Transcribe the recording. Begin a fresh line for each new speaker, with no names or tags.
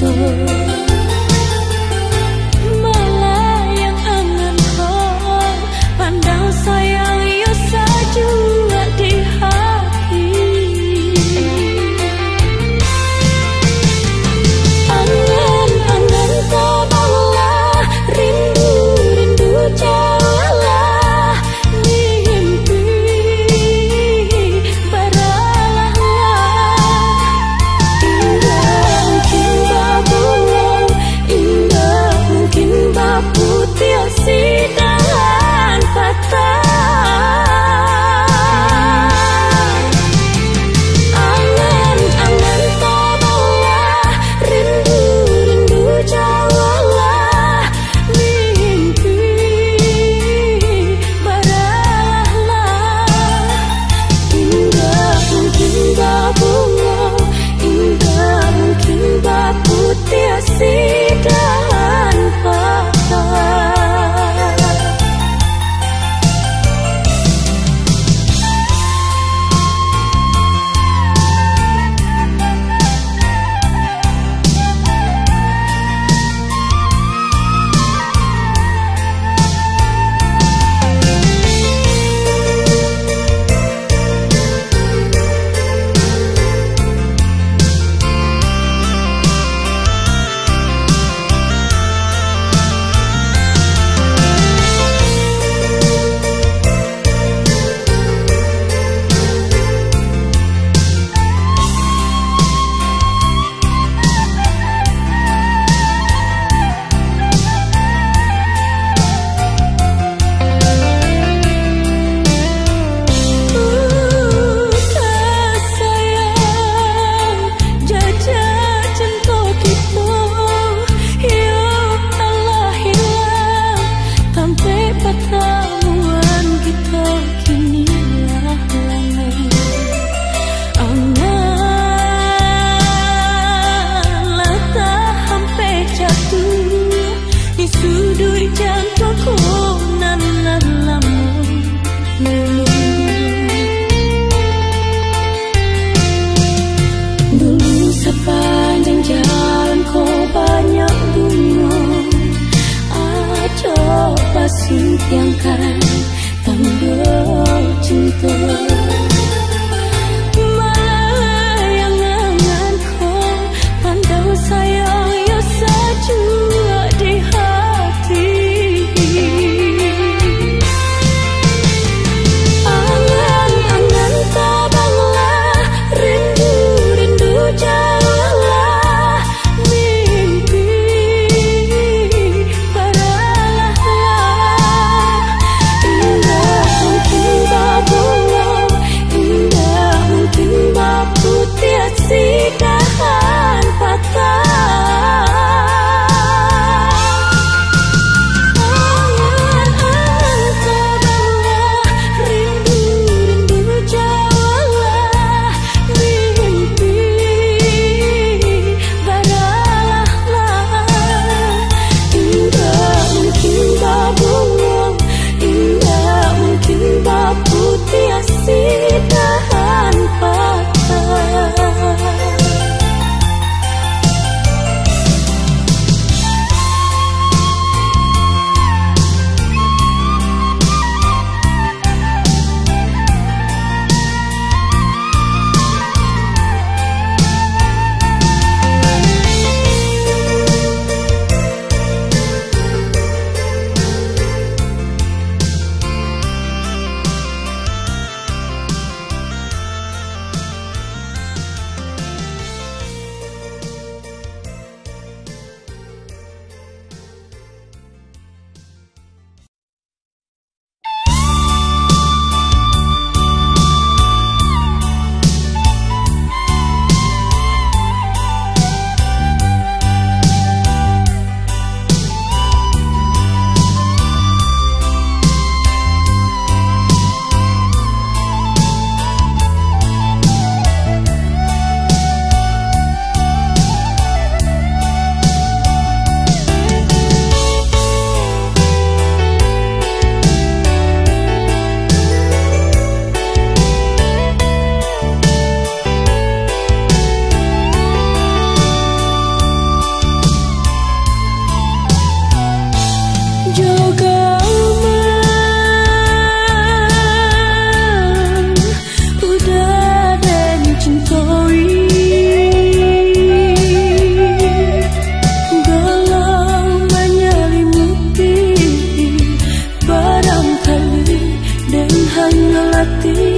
的 You.